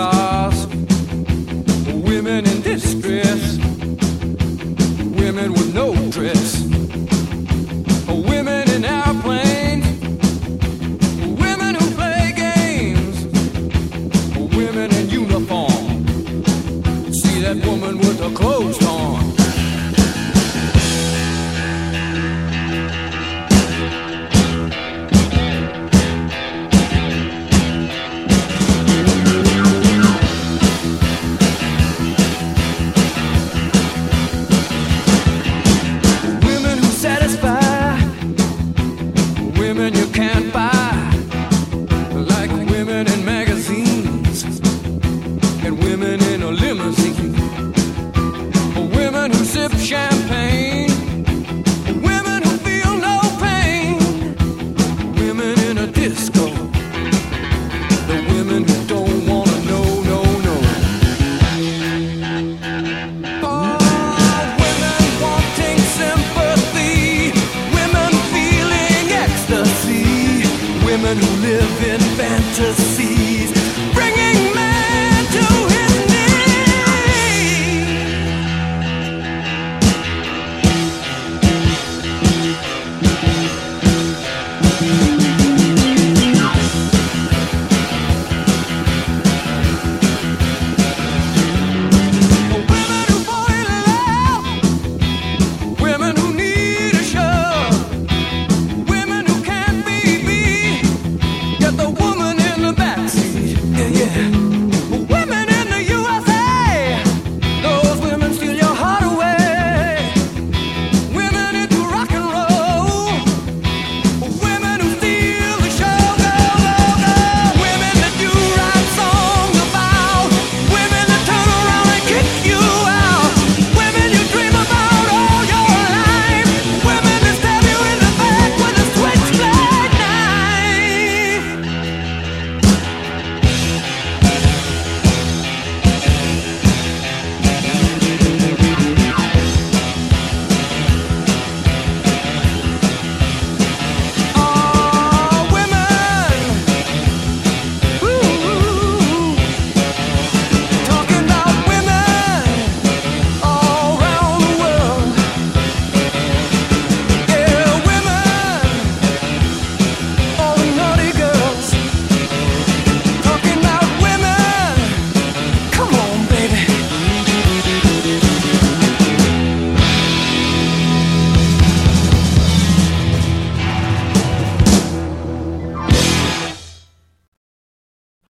cars, women in distress, women with no dress, women in airplanes, women who play games, women in uniform. See that woman with the clothes who live in fantasy,